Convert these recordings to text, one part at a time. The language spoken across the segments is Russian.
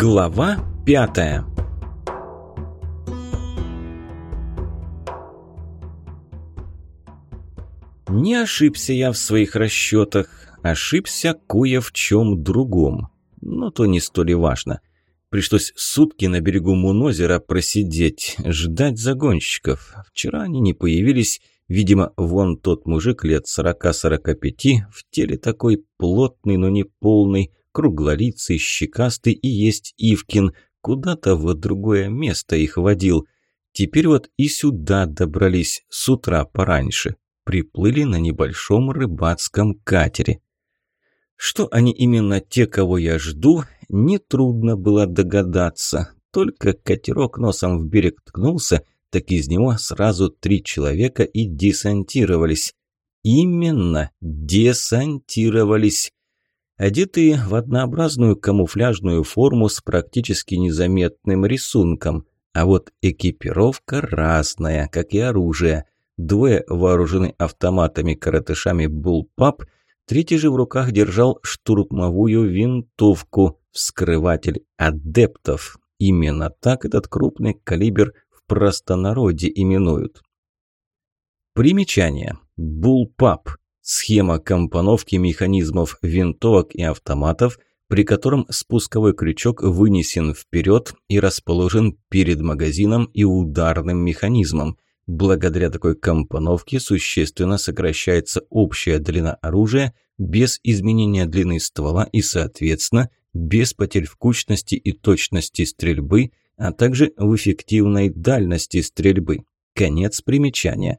Глава пятая Не ошибся я в своих расчетах, ошибся кое в чем другом. Но то не столь и важно. Пришлось сутки на берегу Мунозера просидеть, ждать загонщиков. Вчера они не появились, видимо, вон тот мужик лет сорока-сорока пяти, в теле такой плотный, но не полный, круглолицый, щекастый и есть Ивкин, куда-то в другое место их водил. Теперь вот и сюда добрались с утра пораньше. Приплыли на небольшом рыбацком катере. Что они именно те, кого я жду, нетрудно было догадаться. Только катерок носом в берег ткнулся, так из него сразу три человека и десантировались. Именно десантировались. Одетые в однообразную камуфляжную форму с практически незаметным рисунком. А вот экипировка разная, как и оружие. Двое вооружены автоматами-коротышами «Буллпап», Третий же в руках держал штурмовую винтовку, вскрыватель адептов. Именно так этот крупный калибр в простонародье именуют. Примечание. Булпап. Схема компоновки механизмов винтовок и автоматов, при котором спусковой крючок вынесен вперед и расположен перед магазином и ударным механизмом – Благодаря такой компоновке существенно сокращается общая длина оружия без изменения длины ствола и, соответственно, без потерь в кучности и точности стрельбы, а также в эффективной дальности стрельбы. Конец примечания.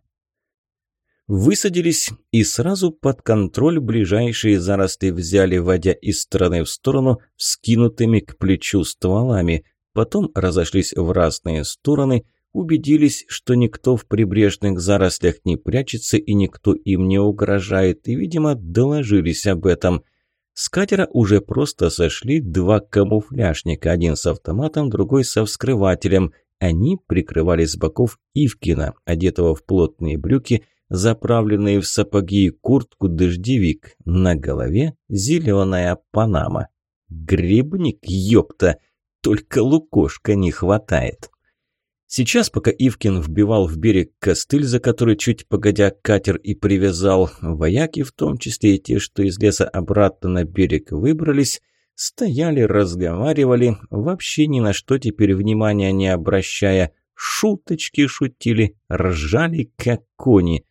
Высадились и сразу под контроль ближайшие заросли взяли, водя из стороны в сторону скинутыми к плечу стволами, потом разошлись в разные стороны – убедились, что никто в прибрежных зарослях не прячется и никто им не угрожает, и, видимо, доложились об этом. С катера уже просто сошли два камуфляжника, один с автоматом, другой со вскрывателем. Они прикрывали с боков Ивкина, одетого в плотные брюки, заправленные в сапоги и куртку-дождевик. На голове зеленая панама. Грибник, ёпта! Только лукошка не хватает. Сейчас, пока Ивкин вбивал в берег костыль, за который чуть погодя катер и привязал, вояки, в том числе и те, что из леса обратно на берег выбрались, стояли, разговаривали, вообще ни на что теперь внимания не обращая, шуточки шутили, ржали как кони.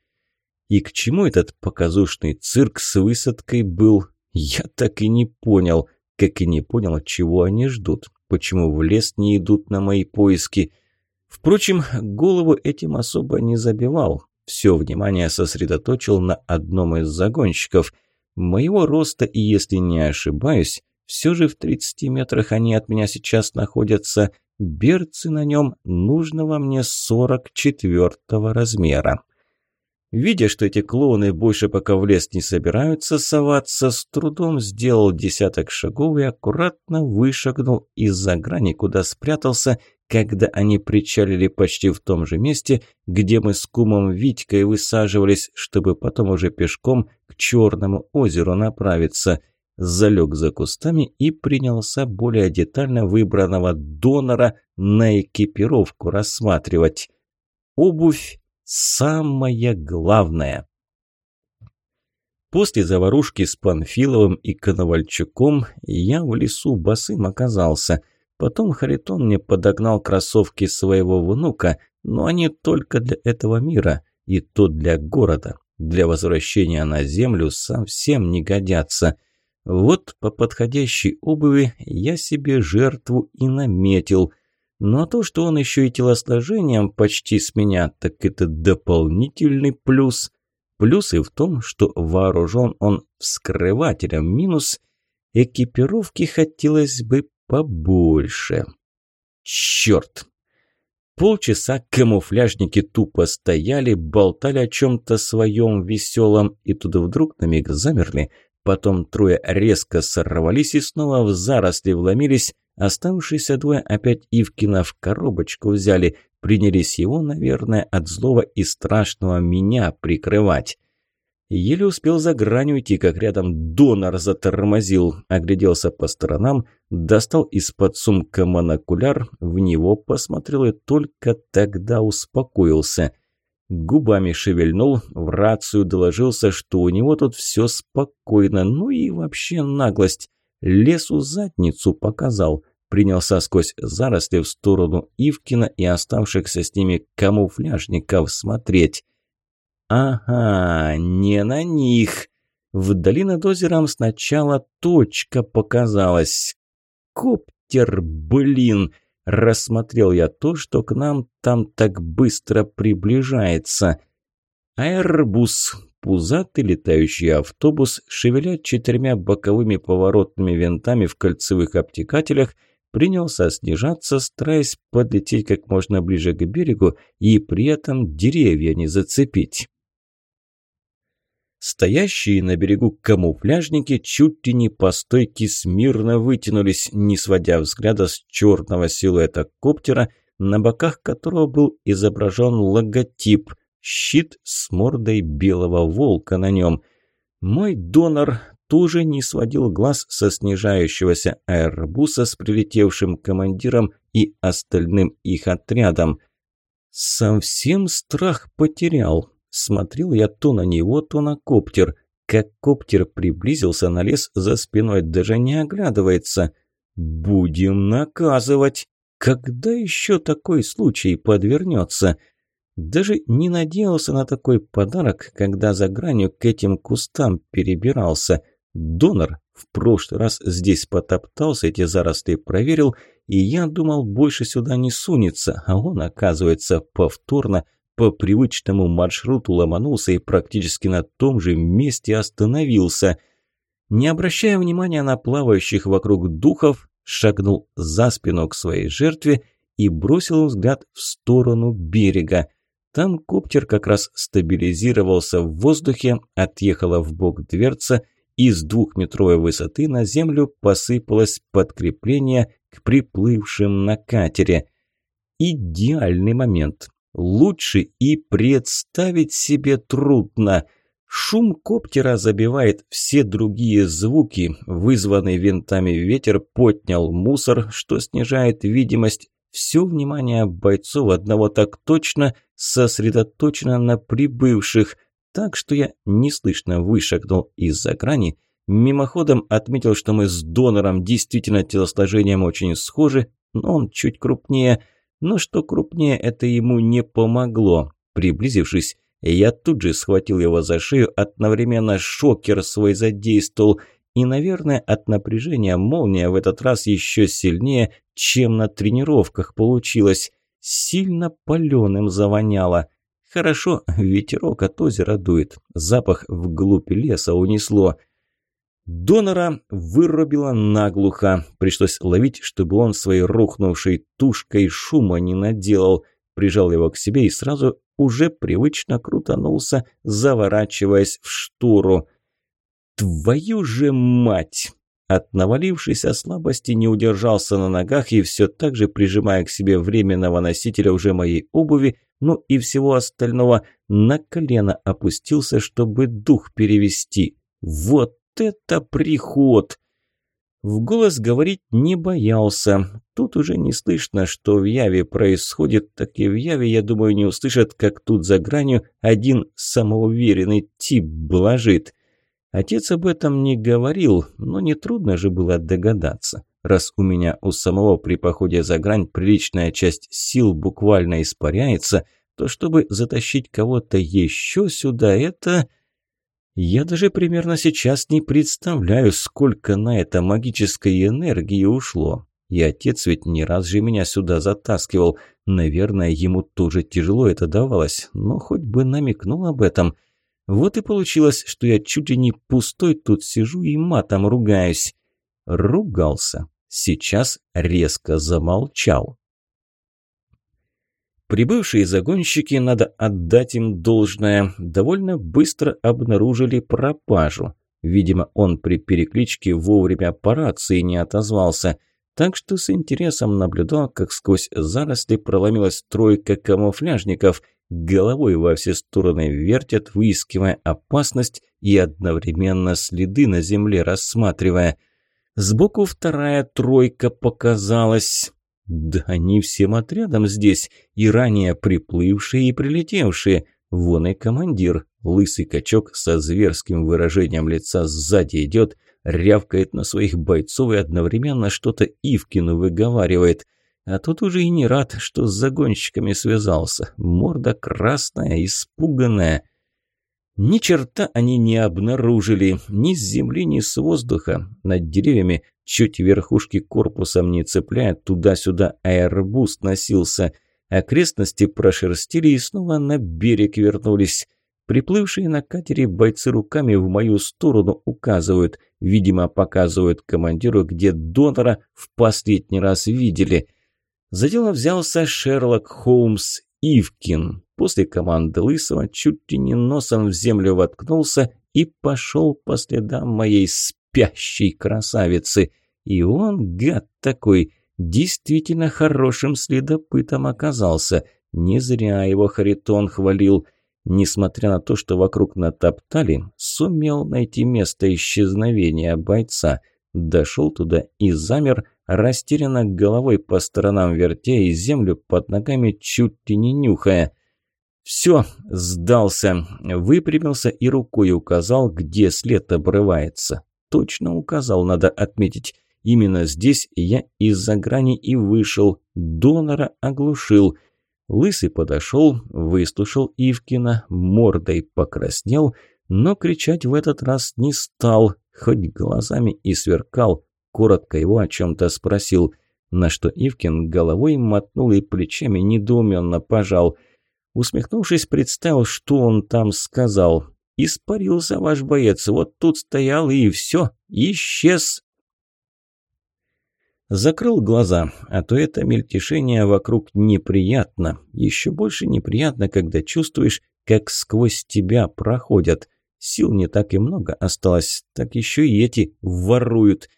И к чему этот показушный цирк с высадкой был, я так и не понял, как и не понял, чего они ждут, почему в лес не идут на мои поиски – Впрочем, голову этим особо не забивал. Все внимание сосредоточил на одном из загонщиков. Моего роста, и если не ошибаюсь, все же в 30 метрах они от меня сейчас находятся. Берцы на нем нужного мне 44 размера. Видя, что эти клоуны больше пока в лес не собираются соваться, с трудом сделал десяток шагов и аккуратно вышагнул из-за грани, куда спрятался когда они причалили почти в том же месте, где мы с кумом Витькой высаживались, чтобы потом уже пешком к Черному озеру направиться. Залег за кустами и принялся более детально выбранного донора на экипировку рассматривать. Обувь – самое главное. После заварушки с Панфиловым и Коновальчуком я в лесу босым оказался – Потом Харитон мне подогнал кроссовки своего внука, но они только для этого мира, и то для города. Для возвращения на землю совсем не годятся. Вот по подходящей обуви я себе жертву и наметил. Но то, что он еще и телосложением почти с меня, так это дополнительный плюс. Плюс и в том, что вооружен он вскрывателем, минус – экипировки хотелось бы побольше. Черт! Полчаса камуфляжники тупо стояли, болтали о чем-то своем веселом, и тут вдруг на миг замерли. Потом трое резко сорвались и снова в заросли вломились. Оставшиеся двое опять Ивкина в коробочку взяли, принялись его, наверное, от злого и страшного меня прикрывать. Еле успел за грань уйти, как рядом донор затормозил. Огляделся по сторонам, достал из-под сумка монокуляр, в него посмотрел и только тогда успокоился. Губами шевельнул, в рацию доложился, что у него тут все спокойно, ну и вообще наглость. Лесу задницу показал. Принялся сквозь заросли в сторону Ивкина и оставшихся с ними камуфляжников смотреть. Ага, не на них. Вдали над озером сначала точка показалась. Коптер, блин! Рассмотрел я то, что к нам там так быстро приближается. Аэробус, пузатый летающий автобус, шевеля четырьмя боковыми поворотными винтами в кольцевых обтекателях, принялся снижаться, стараясь подлететь как можно ближе к берегу и при этом деревья не зацепить. Стоящие на берегу камуфляжники чуть ли не по стойке смирно вытянулись, не сводя взгляда с черного силуэта коптера, на боках которого был изображен логотип – щит с мордой белого волка на нем. Мой донор тоже не сводил глаз со снижающегося аэробуса с прилетевшим командиром и остальным их отрядом. Совсем страх потерял. Смотрел я то на него, то на коптер. Как коптер приблизился на лес за спиной, даже не оглядывается. «Будем наказывать! Когда еще такой случай подвернется?» Даже не надеялся на такой подарок, когда за гранью к этим кустам перебирался. Донор в прошлый раз здесь потоптался, эти заросли проверил, и я думал, больше сюда не сунется, а он, оказывается, повторно – по привычному маршруту ломанулся и практически на том же месте остановился. Не обращая внимания на плавающих вокруг духов, шагнул за спину к своей жертве и бросил взгляд в сторону берега. Там коптер как раз стабилизировался в воздухе, отъехала в бок дверца, и с двухметровой высоты на землю посыпалось подкрепление к приплывшим на катере. Идеальный момент. Лучше и представить себе трудно. Шум коптера забивает все другие звуки. Вызванный винтами ветер поднял мусор, что снижает видимость. Все внимание бойцов одного так точно сосредоточено на прибывших, так что я неслышно вышагнул из-за грани, мимоходом отметил, что мы с донором действительно телосложением очень схожи, но он чуть крупнее – но что крупнее, это ему не помогло. Приблизившись, я тут же схватил его за шею, одновременно шокер свой задействовал, и, наверное, от напряжения молния в этот раз еще сильнее, чем на тренировках получилось. Сильно паленым завоняло. Хорошо, ветерок от озера дует, запах вглубь леса унесло. Донора вырубило наглухо. Пришлось ловить, чтобы он своей рухнувшей тушкой шума не наделал. Прижал его к себе и сразу уже привычно крутанулся, заворачиваясь в штору. «Твою же мать!» От навалившейся слабости не удержался на ногах и все так же, прижимая к себе временного носителя уже моей обуви, ну и всего остального, на колено опустился, чтобы дух перевести. Вот это приход! В голос говорить не боялся. Тут уже не слышно, что в Яве происходит, так и в Яве, я думаю, не услышат, как тут за гранью один самоуверенный тип блажит. Отец об этом не говорил, но нетрудно же было догадаться. Раз у меня у самого при походе за грань приличная часть сил буквально испаряется, то чтобы затащить кого-то еще сюда, это... Я даже примерно сейчас не представляю, сколько на это магической энергии ушло. И отец ведь не раз же меня сюда затаскивал. Наверное, ему тоже тяжело это давалось, но хоть бы намекнул об этом. Вот и получилось, что я чуть ли не пустой тут сижу и матом ругаюсь. Ругался. Сейчас резко замолчал. Прибывшие загонщики, надо отдать им должное, довольно быстро обнаружили пропажу. Видимо, он при перекличке вовремя по рации не отозвался, так что с интересом наблюдал, как сквозь заросли проломилась тройка камуфляжников головой во все стороны вертят, выискивая опасность и одновременно следы на земле рассматривая. Сбоку вторая тройка показалась. Да они всем отрядом здесь, и ранее приплывшие и прилетевшие. Вон и командир, лысый качок со зверским выражением лица сзади идет, рявкает на своих бойцов и одновременно что-то Ивкину выговаривает – а тут уже и не рад, что с загонщиками связался. Морда красная, испуганная. Ни черта они не обнаружили, ни с земли, ни с воздуха. Над деревьями чуть верхушки корпусом не цепляя, туда-сюда аэробус носился. Окрестности прошерстили и снова на берег вернулись. Приплывшие на катере бойцы руками в мою сторону указывают. Видимо, показывают командиру, где донора в последний раз видели – за дело взялся Шерлок Холмс Ивкин. После команды Лысого чуть ли не носом в землю воткнулся и пошел по следам моей спящей красавицы. И он, гад такой, действительно хорошим следопытом оказался. Не зря его Харитон хвалил. Несмотря на то, что вокруг натоптали, сумел найти место исчезновения бойца. Дошел туда и замер, растерянно головой по сторонам вертя и землю под ногами чуть ли не нюхая. «Все, сдался!» Выпрямился и рукой указал, где след обрывается. Точно указал, надо отметить. Именно здесь я из-за грани и вышел. Донора оглушил. Лысый подошел, выслушал Ивкина, мордой покраснел, но кричать в этот раз не стал, хоть глазами и сверкал, коротко его о чем-то спросил, на что Ивкин головой мотнул и плечами недоуменно пожал. Усмехнувшись, представил, что он там сказал. «Испарился ваш боец, вот тут стоял и все, исчез». Закрыл глаза, а то это мельтешение вокруг неприятно. Еще больше неприятно, когда чувствуешь, как сквозь тебя проходят. Сил не так и много осталось, так еще и эти воруют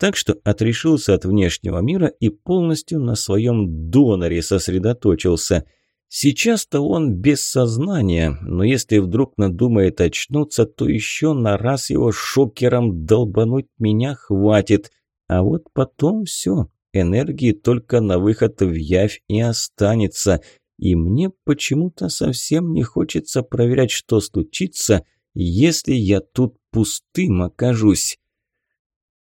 так что отрешился от внешнего мира и полностью на своем доноре сосредоточился. Сейчас-то он без сознания, но если вдруг надумает очнуться, то еще на раз его шокером долбануть меня хватит. А вот потом все, энергии только на выход в явь и останется. И мне почему-то совсем не хочется проверять, что случится, если я тут пустым окажусь.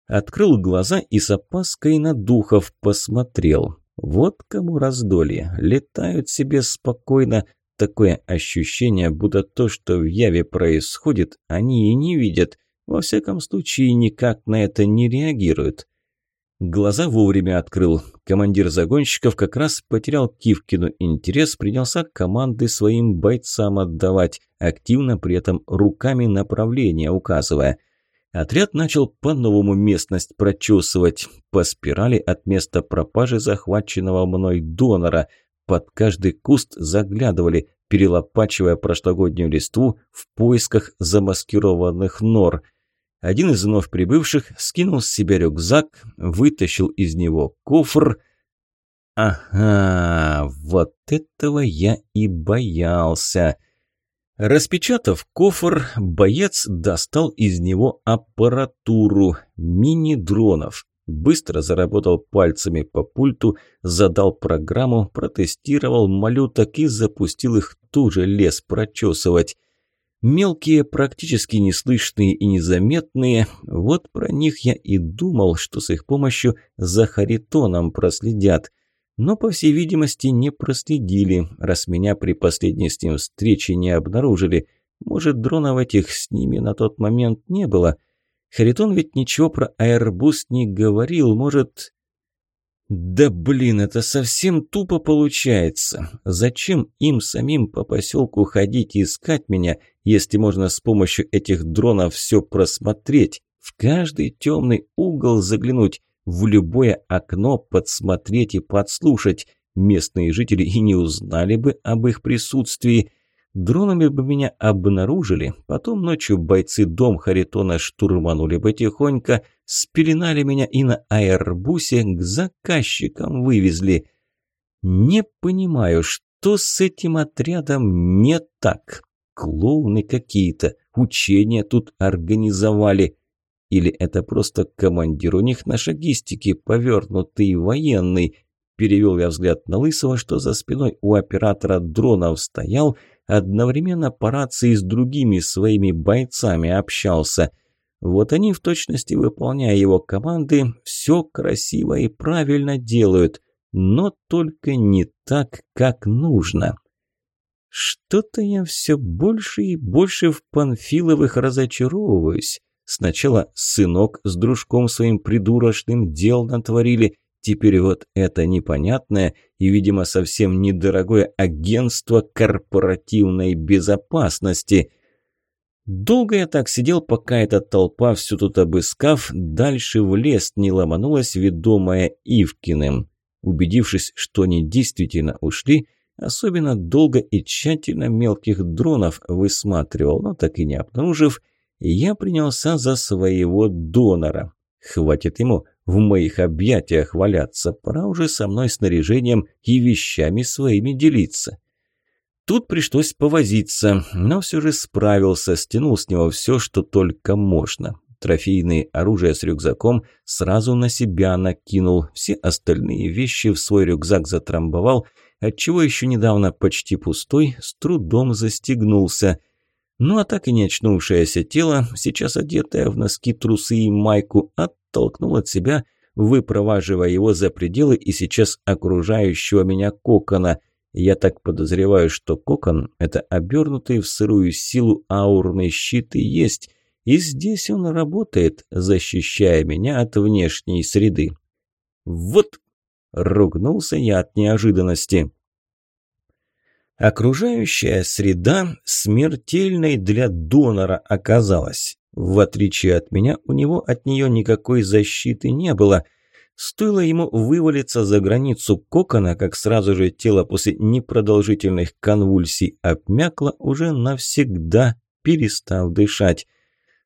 Открыл глаза и с опаской на духов посмотрел. Вот кому раздолье. Летают себе спокойно. Такое ощущение, будто то, что в Яве происходит, они и не видят. Во всяком случае, никак на это не реагируют. Глаза вовремя открыл. Командир загонщиков как раз потерял Кивкину интерес, принялся команды своим бойцам отдавать, активно при этом руками направление указывая – Отряд начал по-новому местность прочесывать, по спирали от места пропажи захваченного мной донора. Под каждый куст заглядывали, перелопачивая прошлогоднюю листву в поисках замаскированных нор. Один из вновь прибывших скинул с себя рюкзак, вытащил из него кофр. Ага, вот этого я и боялся. Распечатав кофр, боец достал из него аппаратуру мини-дронов. Быстро заработал пальцами по пульту, задал программу, протестировал малюток и запустил их тут же лес прочесывать. Мелкие, практически неслышные и незаметные, вот про них я и думал, что с их помощью за Харитоном проследят но, по всей видимости, не проследили, раз меня при последней с ним встрече не обнаружили. Может, дронов этих с ними на тот момент не было. Харитон ведь ничего про Airbus не говорил, может... Да блин, это совсем тупо получается. Зачем им самим по поселку ходить и искать меня, если можно с помощью этих дронов все просмотреть, в каждый темный угол заглянуть? В любое окно подсмотреть и подслушать. Местные жители и не узнали бы об их присутствии. Дронами бы меня обнаружили, потом ночью бойцы дом Харитона штурманули бы тихонько, спеленали меня и на аэрбусе к заказчикам вывезли. Не понимаю, что с этим отрядом не так? Клоуны какие-то, учения тут организовали. Или это просто командир у них на шагистике, повернутый военный? Перевел я взгляд на Лысого, что за спиной у оператора дронов стоял, одновременно по рации с другими своими бойцами общался. Вот они в точности, выполняя его команды, все красиво и правильно делают, но только не так, как нужно. Что-то я все больше и больше в Панфиловых разочаровываюсь. Сначала сынок с дружком своим придурочным дел натворили, теперь вот это непонятное и, видимо, совсем недорогое агентство корпоративной безопасности. Долго я так сидел, пока эта толпа, всю тут обыскав, дальше в лес не ломанулась, ведомая Ивкиным. Убедившись, что они действительно ушли, особенно долго и тщательно мелких дронов высматривал, но так и не обнаружив, я принялся за своего донора. Хватит ему в моих объятиях валяться, пора уже со мной снаряжением и вещами своими делиться. Тут пришлось повозиться, но все же справился, стянул с него все, что только можно. Трофейные оружия с рюкзаком сразу на себя накинул, все остальные вещи в свой рюкзак затрамбовал, отчего еще недавно почти пустой, с трудом застегнулся – ну а так и не очнувшееся тело, сейчас одетое в носки, трусы и майку, оттолкнул от себя, выпроваживая его за пределы и сейчас окружающего меня кокона. Я так подозреваю, что кокон – это обернутый в сырую силу аурный щит и есть, и здесь он работает, защищая меня от внешней среды. «Вот!» – ругнулся я от неожиданности. Окружающая среда смертельной для донора оказалась. В отличие от меня, у него от нее никакой защиты не было. Стоило ему вывалиться за границу кокона, как сразу же тело после непродолжительных конвульсий обмякло, уже навсегда перестав дышать.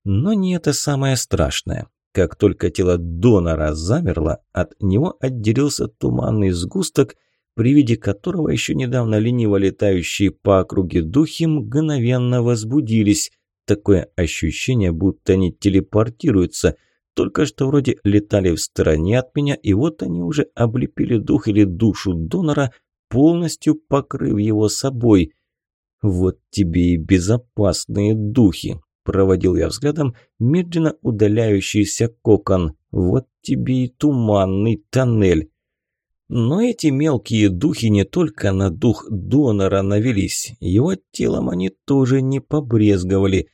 Но не это самое страшное. Как только тело донора замерло, от него отделился туманный сгусток – при виде которого еще недавно лениво летающие по округе духи мгновенно возбудились. Такое ощущение, будто они телепортируются. Только что вроде летали в стороне от меня, и вот они уже облепили дух или душу донора, полностью покрыв его собой. «Вот тебе и безопасные духи!» – проводил я взглядом медленно удаляющийся кокон. «Вот тебе и туманный тоннель!» Но эти мелкие духи не только на дух донора навелись, его телом они тоже не побрезговали.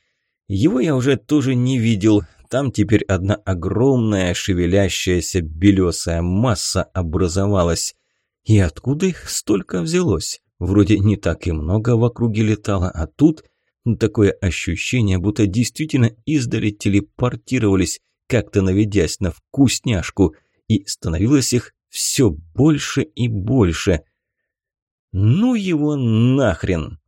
Его я уже тоже не видел, там теперь одна огромная шевелящаяся белесая масса образовалась. И откуда их столько взялось? Вроде не так и много в округе летало, а тут такое ощущение, будто действительно издали телепортировались, как-то наведясь на вкусняшку, и становилось их все больше и больше. Ну его нахрен!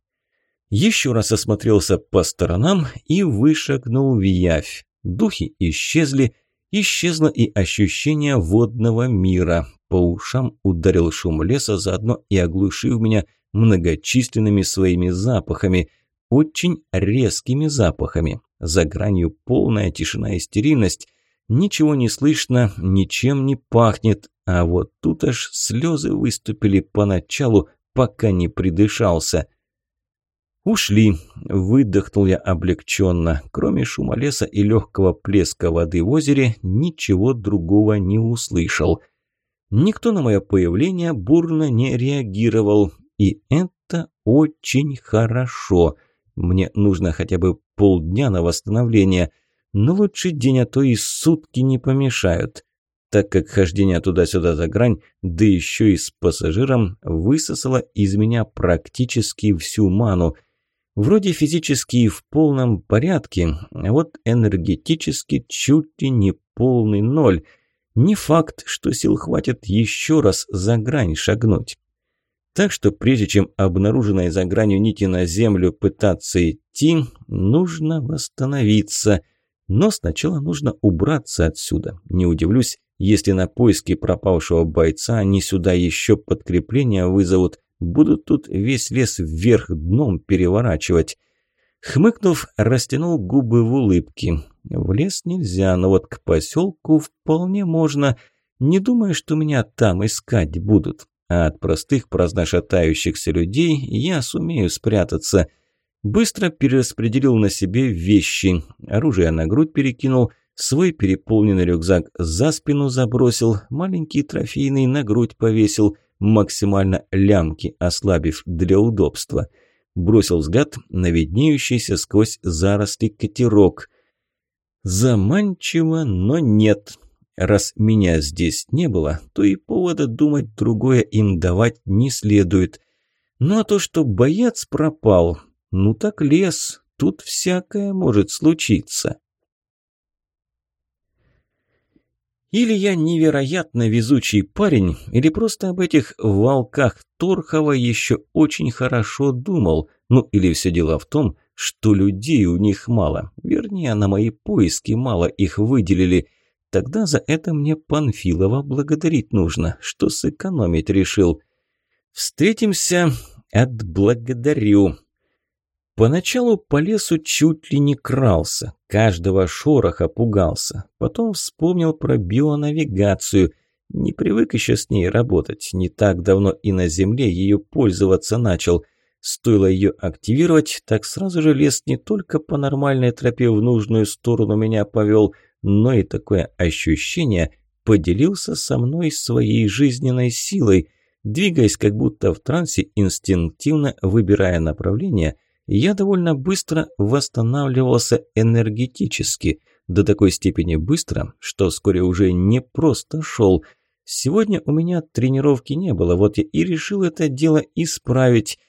Еще раз осмотрелся по сторонам и вышагнул в явь. Духи исчезли, исчезло и ощущение водного мира. По ушам ударил шум леса, заодно и оглушив меня многочисленными своими запахами, очень резкими запахами. За гранью полная тишина и стерильность. Ничего не слышно, ничем не пахнет, а вот тут аж слезы выступили поначалу, пока не придышался. «Ушли», – выдохнул я облегченно. Кроме шума леса и легкого плеска воды в озере, ничего другого не услышал. Никто на мое появление бурно не реагировал, и это очень хорошо. Мне нужно хотя бы полдня на восстановление – но лучше день, а то и сутки не помешают, так как хождение туда-сюда за грань, да еще и с пассажиром, высосало из меня практически всю ману. Вроде физически в полном порядке, а вот энергетически чуть ли не полный ноль. Не факт, что сил хватит еще раз за грань шагнуть. Так что прежде чем обнаруженной за гранью нити на землю пытаться идти, нужно восстановиться – но сначала нужно убраться отсюда. Не удивлюсь, если на поиски пропавшего бойца они сюда еще подкрепление вызовут, Будут тут весь лес вверх дном переворачивать. Хмыкнув, растянул губы в улыбке. В лес нельзя, но вот к поселку вполне можно. Не думаю, что меня там искать будут. А от простых праздношатающихся людей я сумею спрятаться. Быстро перераспределил на себе вещи. Оружие на грудь перекинул, свой переполненный рюкзак за спину забросил, маленький трофейный на грудь повесил, максимально лямки ослабив для удобства – бросил взгляд на виднеющийся сквозь заросли катерок. Заманчиво, но нет. Раз меня здесь не было, то и повода думать другое им давать не следует. Ну а то, что боец пропал, ну так лес, тут всякое может случиться. Или я невероятно везучий парень, или просто об этих волках Торхова еще очень хорошо думал. Ну или все дело в том, что людей у них мало. Вернее, на мои поиски мало их выделили. Тогда за это мне Панфилова благодарить нужно, что сэкономить решил. Встретимся, отблагодарю. Поначалу по лесу чуть ли не крался, каждого шороха пугался. Потом вспомнил про бионавигацию. Не привык еще с ней работать, не так давно и на земле ее пользоваться начал. Стоило ее активировать, так сразу же лес не только по нормальной тропе в нужную сторону меня повел, но и такое ощущение поделился со мной своей жизненной силой, двигаясь как будто в трансе, инстинктивно выбирая направление – я довольно быстро восстанавливался энергетически, до такой степени быстро, что вскоре уже не просто шел. Сегодня у меня тренировки не было, вот я и решил это дело исправить.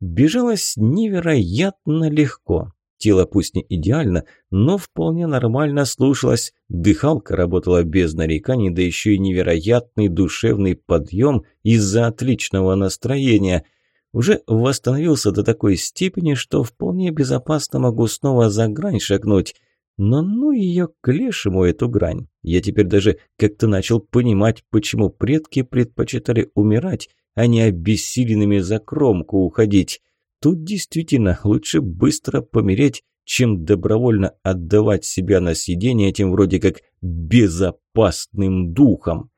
Бежалось невероятно легко. Тело пусть не идеально, но вполне нормально слушалось. Дыхалка работала без нареканий, да еще и невероятный душевный подъем из-за отличного настроения – уже восстановился до такой степени, что вполне безопасно могу снова за грань шагнуть. Но ну ее к лешему, эту грань. Я теперь даже как-то начал понимать, почему предки предпочитали умирать, а не обессиленными за кромку уходить. Тут действительно лучше быстро помереть, чем добровольно отдавать себя на съедение этим вроде как безопасным духом.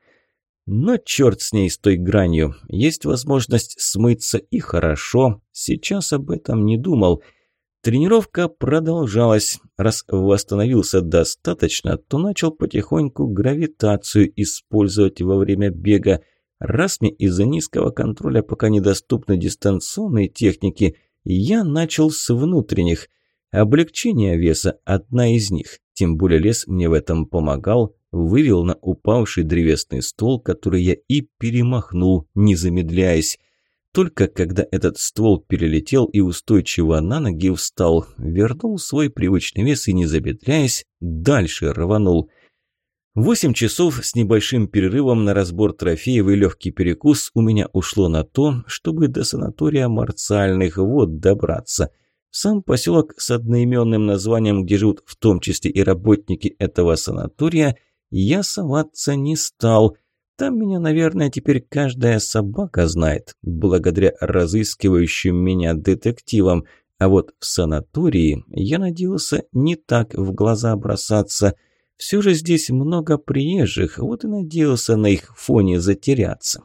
Но черт с ней, с той гранью. Есть возможность смыться и хорошо. Сейчас об этом не думал. Тренировка продолжалась. Раз восстановился достаточно, то начал потихоньку гравитацию использовать во время бега. Раз мне из-за низкого контроля пока недоступны дистанционные техники, я начал с внутренних. Облегчение веса – одна из них. Тем более лес мне в этом помогал вывел на упавший древесный ствол, который я и перемахнул, не замедляясь. Только когда этот ствол перелетел и устойчиво на ноги встал, вернул свой привычный вес и, не замедляясь, дальше рванул. Восемь часов с небольшим перерывом на разбор трофеев и легкий перекус у меня ушло на то, чтобы до санатория Марциальных вод добраться. Сам поселок с одноименным названием, где живут в том числе и работники этого санатория – я соваться не стал. Там меня, наверное, теперь каждая собака знает, благодаря разыскивающим меня детективам. А вот в санатории я надеялся не так в глаза бросаться. Все же здесь много приезжих, вот и надеялся на их фоне затеряться.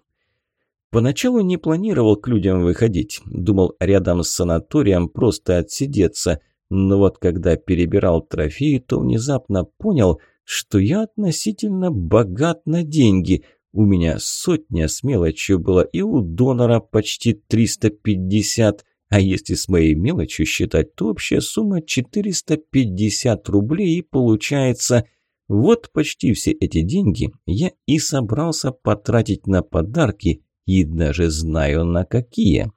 Поначалу не планировал к людям выходить, думал рядом с санаторием просто отсидеться. Но вот когда перебирал трофеи, то внезапно понял, что я относительно богат на деньги. У меня сотня с мелочью была, и у донора почти 350. А если с моей мелочью считать, то общая сумма 450 рублей и получается... Вот почти все эти деньги я и собрался потратить на подарки, и даже знаю на какие.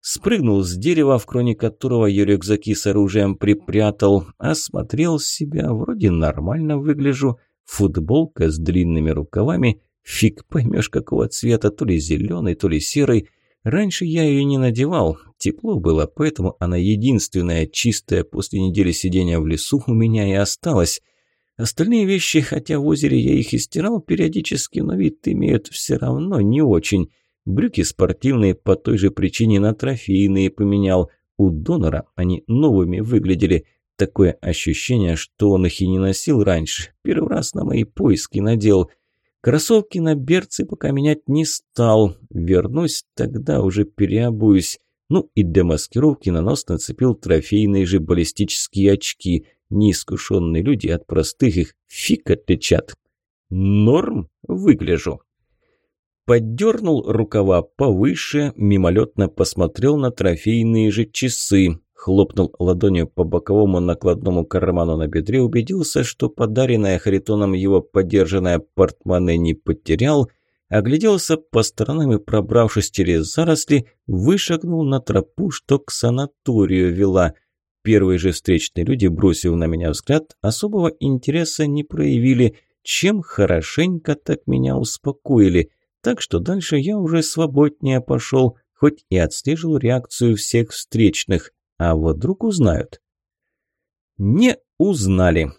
Спрыгнул с дерева, в кроне которого ее рюкзаки с оружием припрятал, осмотрел себя, вроде нормально выгляжу, футболка с длинными рукавами, фиг поймешь какого цвета, то ли зеленый, то ли серый. Раньше я ее не надевал, тепло было, поэтому она единственная чистая после недели сидения в лесу у меня и осталась. Остальные вещи, хотя в озере я их и стирал периодически, но вид имеют все равно не очень. Брюки спортивные по той же причине на трофейные поменял. У донора они новыми выглядели. Такое ощущение, что он их и не носил раньше. Первый раз на мои поиски надел. Кроссовки на берцы пока менять не стал. Вернусь, тогда уже переобуюсь. Ну и для маскировки на нос нацепил трофейные же баллистические очки. Неискушенные люди от простых их фиг отличат. Норм выгляжу. Поддернул рукава повыше, мимолетно посмотрел на трофейные же часы. Хлопнул ладонью по боковому накладному карману на бедре, убедился, что подаренное Харитоном его подержанное портмоне не потерял – огляделся по сторонам и, пробравшись через заросли, вышагнул на тропу, что к санаторию вела. Первые же встречные люди, бросив на меня взгляд, особого интереса не проявили, чем хорошенько так меня успокоили. Так что дальше я уже свободнее пошел, хоть и отслеживал реакцию всех встречных. А вот вдруг узнают? Не узнали.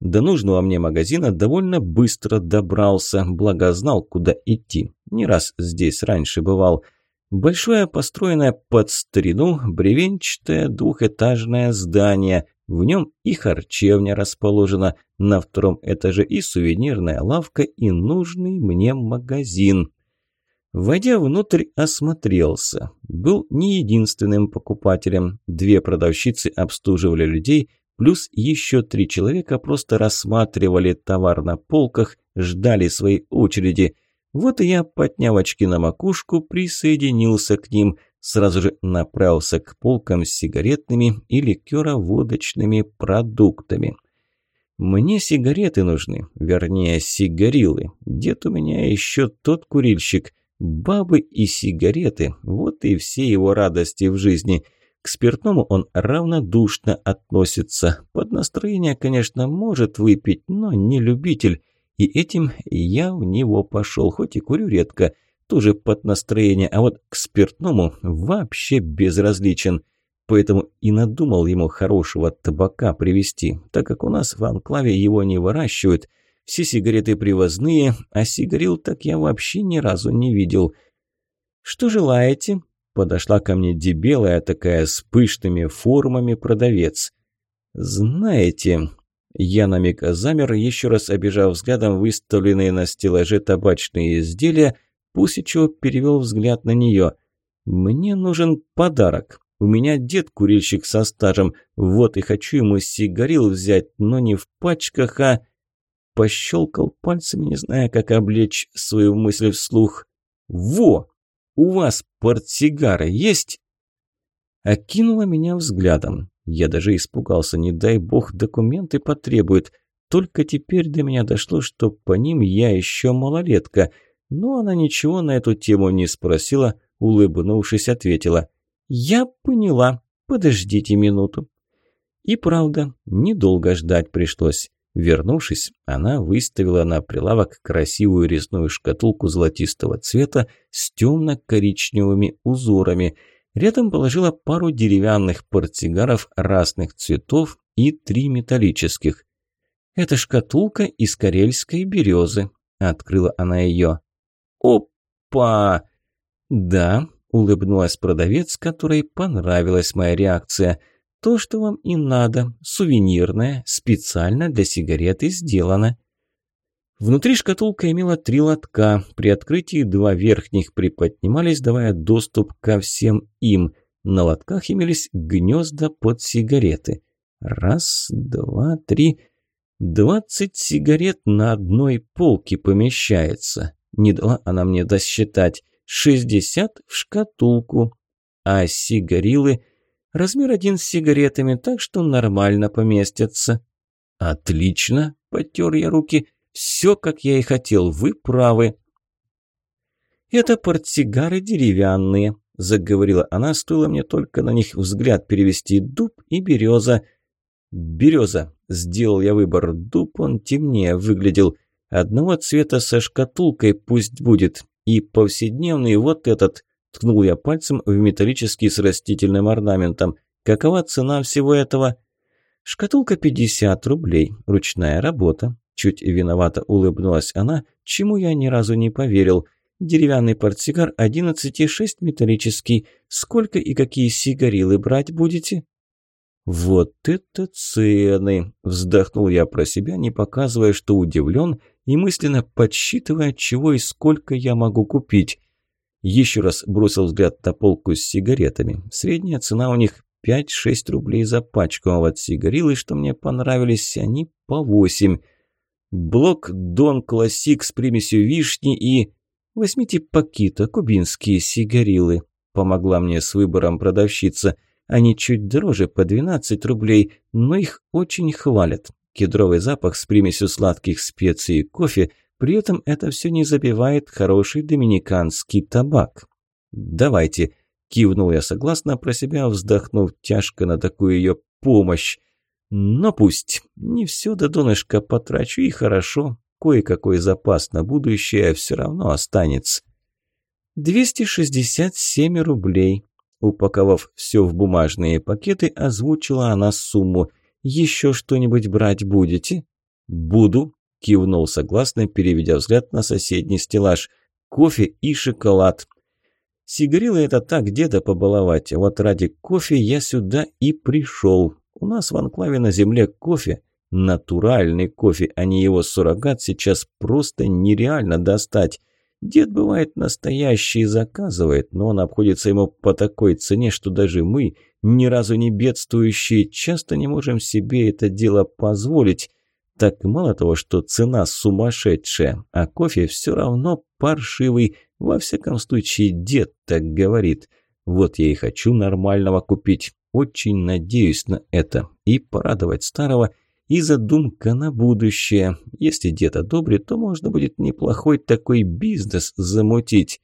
До нужного мне магазина довольно быстро добрался, благо знал, куда идти. Не раз здесь раньше бывал. Большое, построенное под старину, бревенчатое двухэтажное здание. В нем и харчевня расположена, на втором этаже и сувенирная лавка, и нужный мне магазин. Войдя внутрь, осмотрелся. Был не единственным покупателем. Две продавщицы обслуживали людей, Плюс еще три человека просто рассматривали товар на полках, ждали своей очереди. Вот и я, подняв очки на макушку, присоединился к ним, сразу же направился к полкам с сигаретными и ликероводочными продуктами. Мне сигареты нужны, вернее, сигарилы. Дед у меня еще тот курильщик. Бабы и сигареты – вот и все его радости в жизни – к спиртному он равнодушно относится. Под настроение, конечно, может выпить, но не любитель. И этим я в него пошел, хоть и курю редко, тоже под настроение, а вот к спиртному вообще безразличен. Поэтому и надумал ему хорошего табака привезти, так как у нас в анклаве его не выращивают. Все сигареты привозные, а сигарил так я вообще ни разу не видел. «Что желаете?» Подошла ко мне дебелая такая с пышными формами продавец. «Знаете...» Я на миг замер, еще раз обижав взглядом выставленные на стеллаже табачные изделия, чего перевел взгляд на нее. «Мне нужен подарок. У меня дед курильщик со стажем, вот и хочу ему сигарил взять, но не в пачках, а...» Пощелкал пальцами, не зная, как облечь свою мысль вслух. «Во!» «У вас портсигары есть?» Окинула меня взглядом. Я даже испугался, не дай бог документы потребует. Только теперь до меня дошло, что по ним я еще малолетка. Но она ничего на эту тему не спросила, улыбнувшись, ответила. «Я поняла. Подождите минуту». И правда, недолго ждать пришлось. Вернувшись, она выставила на прилавок красивую резную шкатулку золотистого цвета с темно-коричневыми узорами. Рядом положила пару деревянных портсигаров разных цветов и три металлических. «Это шкатулка из карельской березы», — открыла она ее. «Опа!» «Да», — улыбнулась продавец, которой понравилась моя реакция — то, что вам и надо, сувенирное, специально для сигареты сделано. Внутри шкатулка имела три лотка. При открытии два верхних приподнимались, давая доступ ко всем им. На лотках имелись гнезда под сигареты. Раз, два, три. Двадцать сигарет на одной полке помещается. Не дала она мне досчитать. Шестьдесят в шкатулку. А сигарилы Размер один с сигаретами, так что нормально поместятся». «Отлично!» – потер я руки. «Все, как я и хотел, вы правы». «Это портсигары деревянные», – заговорила она, стоило мне только на них взгляд перевести. «Дуб и береза». «Береза», – сделал я выбор. Дуб он темнее выглядел. Одного цвета со шкатулкой пусть будет. И повседневный вот этот. Ткнул я пальцем в металлический с растительным орнаментом. Какова цена всего этого? Шкатулка 50 рублей. Ручная работа. Чуть виновато улыбнулась она, чему я ни разу не поверил. Деревянный портсигар 11,6 металлический. Сколько и какие сигарилы брать будете?» «Вот это цены!» – вздохнул я про себя, не показывая, что удивлен, и мысленно подсчитывая, чего и сколько я могу купить. Еще раз бросил взгляд на полку с сигаретами. Средняя цена у них 5-6 рублей за пачку, а вот сигарилы, что мне понравились, они по 8. Блок Дон Классик с примесью вишни и... «Возьмите пакита, кубинские сигарилы», – помогла мне с выбором продавщица. «Они чуть дороже, по 12 рублей, но их очень хвалят. Кедровый запах с примесью сладких специй и кофе, при этом это все не забивает хороший доминиканский табак». «Давайте», – кивнул я согласно, про себя вздохнув тяжко на такую ее помощь. «Но пусть. Не все до донышка потрачу, и хорошо. Кое-какой запас на будущее все равно останется. 267 рублей. Упаковав все в бумажные пакеты, озвучила она сумму. «Еще что-нибудь брать будете?» «Буду», – кивнул согласно, переведя взгляд на соседний стеллаж. «Кофе и шоколад». Сигарилы – это так деда побаловать, а вот ради кофе я сюда и пришел. У нас в анклаве на земле кофе Натуральный кофе, а не его суррогат, сейчас просто нереально достать. Дед бывает настоящий заказывает, но он обходится ему по такой цене, что даже мы, ни разу не бедствующие, часто не можем себе это дело позволить. Так мало того, что цена сумасшедшая, а кофе все равно паршивый, во всяком случае дед так говорит. Вот я и хочу нормального купить, очень надеюсь на это и порадовать старого – и задумка на будущее. Если дед одобрит, то можно будет неплохой такой бизнес замутить.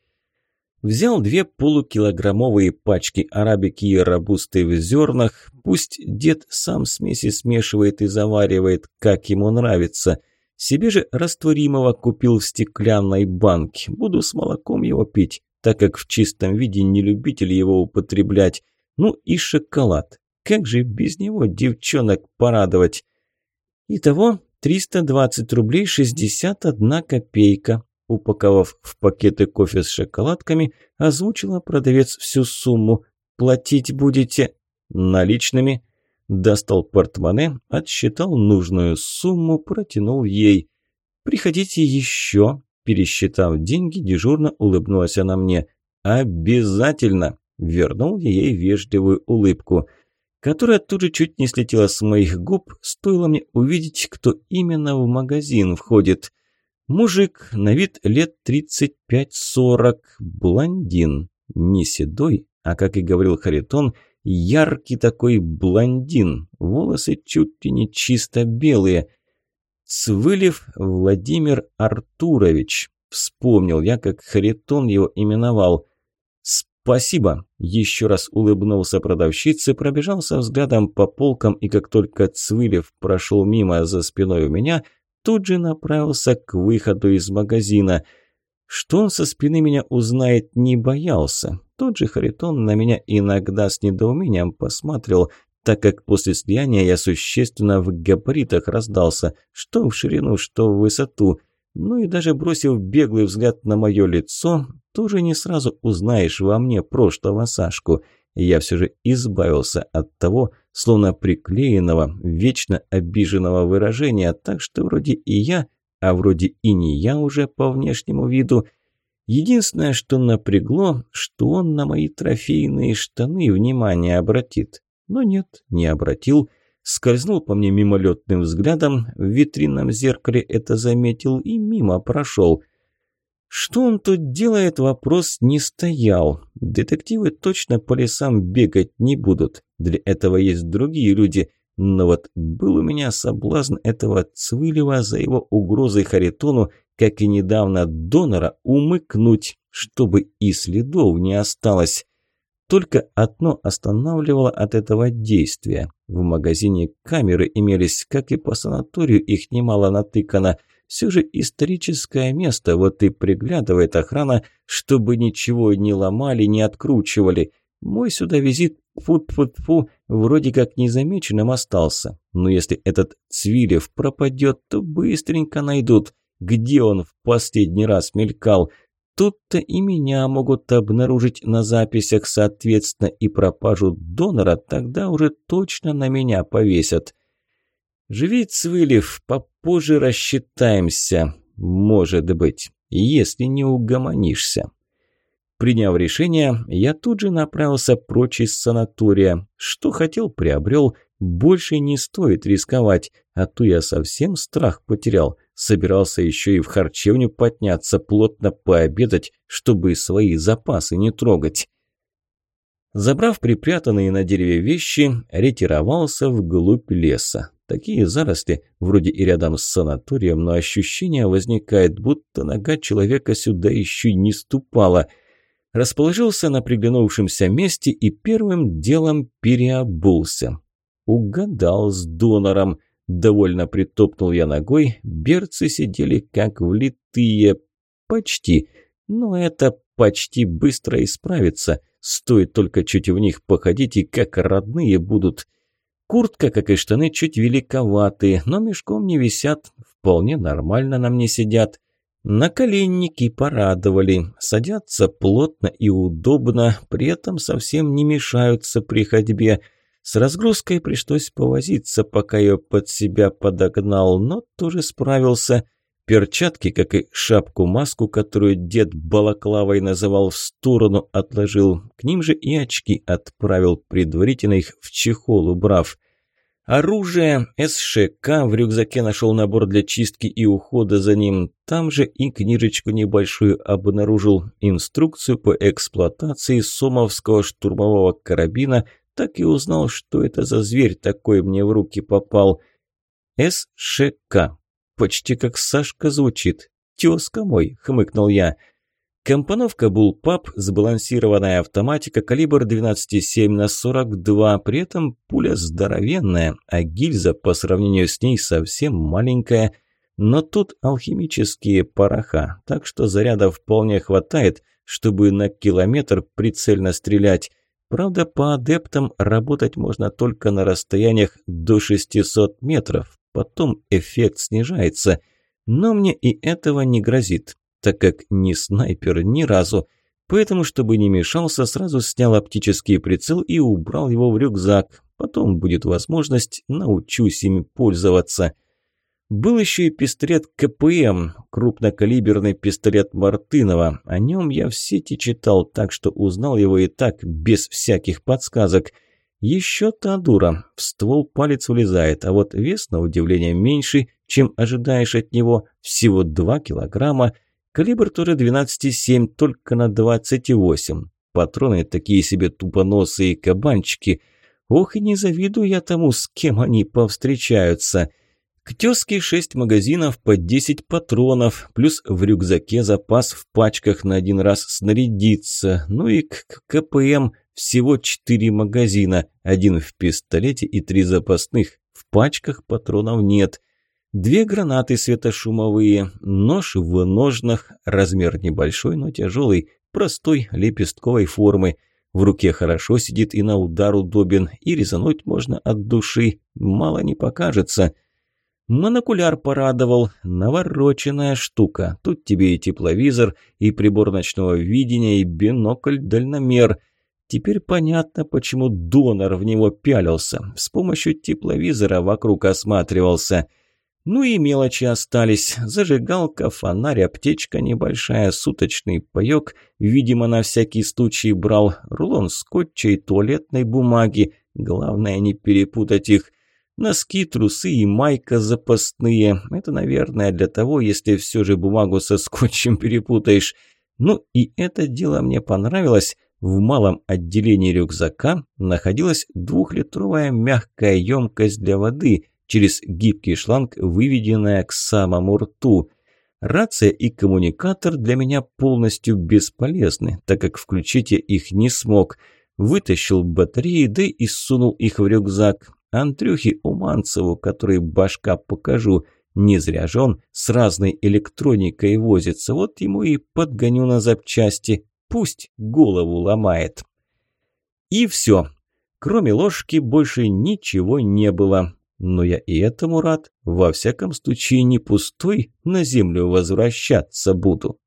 Взял две полукилограммовые пачки арабики и рабусты в зернах. Пусть дед сам смеси смешивает и заваривает, как ему нравится. Себе же растворимого купил в стеклянной банке. Буду с молоком его пить, так как в чистом виде не любитель его употреблять. Ну и шоколад. Как же без него девчонок порадовать? Итого 320 рублей 61 копейка. Упаковав в пакеты кофе с шоколадками, озвучила продавец всю сумму. «Платить будете наличными?» Достал портмоне, отсчитал нужную сумму, протянул ей. «Приходите еще». Пересчитав деньги, дежурно улыбнулась она мне. «Обязательно!» Вернул ей вежливую улыбку которая тут же чуть не слетела с моих губ, стоило мне увидеть, кто именно в магазин входит. Мужик, на вид лет 35-40, блондин. Не седой, а, как и говорил Харитон, яркий такой блондин, волосы чуть ли не чисто белые. Цвылев Владимир Артурович. Вспомнил я, как Харитон его именовал. «Спасибо!» – еще раз улыбнулся продавщице, пробежался взглядом по полкам и как только Цвылев прошел мимо за спиной у меня, тут же направился к выходу из магазина. Что он со спины меня узнает, не боялся. Тот же Харитон на меня иногда с недоумением посмотрел, так как после слияния я существенно в габаритах раздался, что в ширину, что в высоту – ну и даже бросив беглый взгляд на мое лицо, тоже не сразу узнаешь во мне прошлого Сашку. Я все же избавился от того, словно приклеенного, вечно обиженного выражения, так что вроде и я, а вроде и не я уже по внешнему виду. Единственное, что напрягло, что он на мои трофейные штаны внимание обратит. Но нет, не обратил – скользнул по мне мимолетным взглядом, в витринном зеркале это заметил и мимо прошел. Что он тут делает, вопрос не стоял. Детективы точно по лесам бегать не будут. Для этого есть другие люди. Но вот был у меня соблазн этого Цвылева за его угрозой Харитону, как и недавно донора, умыкнуть, чтобы и следов не осталось. Только одно останавливало от этого действия. В магазине камеры имелись, как и по санаторию, их немало натыкано. Все же историческое место, вот и приглядывает охрана, чтобы ничего не ломали, не откручивали. Мой сюда визит, фу-фу-фу, вроде как незамеченным остался. Но если этот Цвилев пропадет, то быстренько найдут. Где он в последний раз мелькал? Тут-то и меня могут обнаружить на записях, соответственно, и пропажу донора тогда уже точно на меня повесят. Живи, Цвылев, попозже рассчитаемся, может быть, если не угомонишься. Приняв решение, я тут же направился прочь из санатория. Что хотел, приобрел. Больше не стоит рисковать, а то я совсем страх потерял. Собирался еще и в харчевню подняться, плотно пообедать, чтобы свои запасы не трогать. Забрав припрятанные на дереве вещи, ретировался вглубь леса. Такие заросли, вроде и рядом с санаторием, но ощущение возникает, будто нога человека сюда еще не ступала. Расположился на приглянувшемся месте и первым делом переобулся. Угадал с донором. Довольно притопнул я ногой, берцы сидели как влитые. Почти. Но это почти быстро исправится. Стоит только чуть в них походить, и как родные будут. Куртка, как и штаны, чуть великоваты, но мешком не висят. Вполне нормально на мне сидят. Наколенники порадовали. Садятся плотно и удобно, при этом совсем не мешаются при ходьбе. С разгрузкой пришлось повозиться, пока ее под себя подогнал, но тоже справился. Перчатки, как и шапку-маску, которую дед балаклавой называл, в сторону отложил. К ним же и очки отправил, предварительно их в чехол убрав. Оружие, СШК, в рюкзаке нашел набор для чистки и ухода за ним. Там же и книжечку небольшую обнаружил, инструкцию по эксплуатации сомовского штурмового карабина – так и узнал, что это за зверь такой мне в руки попал. СШК. Почти как Сашка звучит. «Тезка мой», — хмыкнул я. Компоновка Bullpup, сбалансированная автоматика, калибр 12,7 на 42, при этом пуля здоровенная, а гильза по сравнению с ней совсем маленькая. Но тут алхимические пороха, так что заряда вполне хватает, чтобы на километр прицельно стрелять. Правда, по адептам работать можно только на расстояниях до 600 метров, потом эффект снижается. Но мне и этого не грозит, так как не снайпер ни разу. Поэтому, чтобы не мешался, сразу снял оптический прицел и убрал его в рюкзак. Потом будет возможность, научусь ими пользоваться. Был еще и пистолет КПМ, крупнокалиберный пистолет Мартынова. О нем я в сети читал, так что узнал его и так, без всяких подсказок. Еще та дура, в ствол палец влезает, а вот вес, на удивление, меньше, чем ожидаешь от него, всего 2 килограмма. Калибр тоже 12,7, только на 28. Патроны такие себе тупоносые кабанчики. Ох, и не завидую я тому, с кем они повстречаются». К тёзке 6 магазинов по 10 патронов, плюс в рюкзаке запас в пачках на один раз снарядиться. Ну и к КПМ всего 4 магазина, один в пистолете и три запасных. В пачках патронов нет. Две гранаты светошумовые, нож в ножнах, размер небольшой, но тяжелый, простой, лепестковой формы. В руке хорошо сидит и на удар удобен, и резануть можно от души, мало не покажется. Монокуляр порадовал. Навороченная штука. Тут тебе и тепловизор, и прибор ночного видения, и бинокль-дальномер. Теперь понятно, почему донор в него пялился. С помощью тепловизора вокруг осматривался. Ну и мелочи остались. Зажигалка, фонарь, аптечка небольшая, суточный паёк. Видимо, на всякий случай брал рулон скотча и туалетной бумаги. Главное не перепутать их. Носки, трусы и майка запасные. Это, наверное, для того, если все же бумагу со скотчем перепутаешь. Ну и это дело мне понравилось. В малом отделении рюкзака находилась двухлитровая мягкая емкость для воды, через гибкий шланг, выведенная к самому рту. Рация и коммуникатор для меня полностью бесполезны, так как включить я их не смог. Вытащил батареи, да и сунул их в рюкзак. Андрюхе Уманцеву, который башка покажу. Не зря же он с разной электроникой возится. Вот ему и подгоню на запчасти. Пусть голову ломает. И все. Кроме ложки больше ничего не было. Но я и этому рад. Во всяком случае, не пустой на землю возвращаться буду.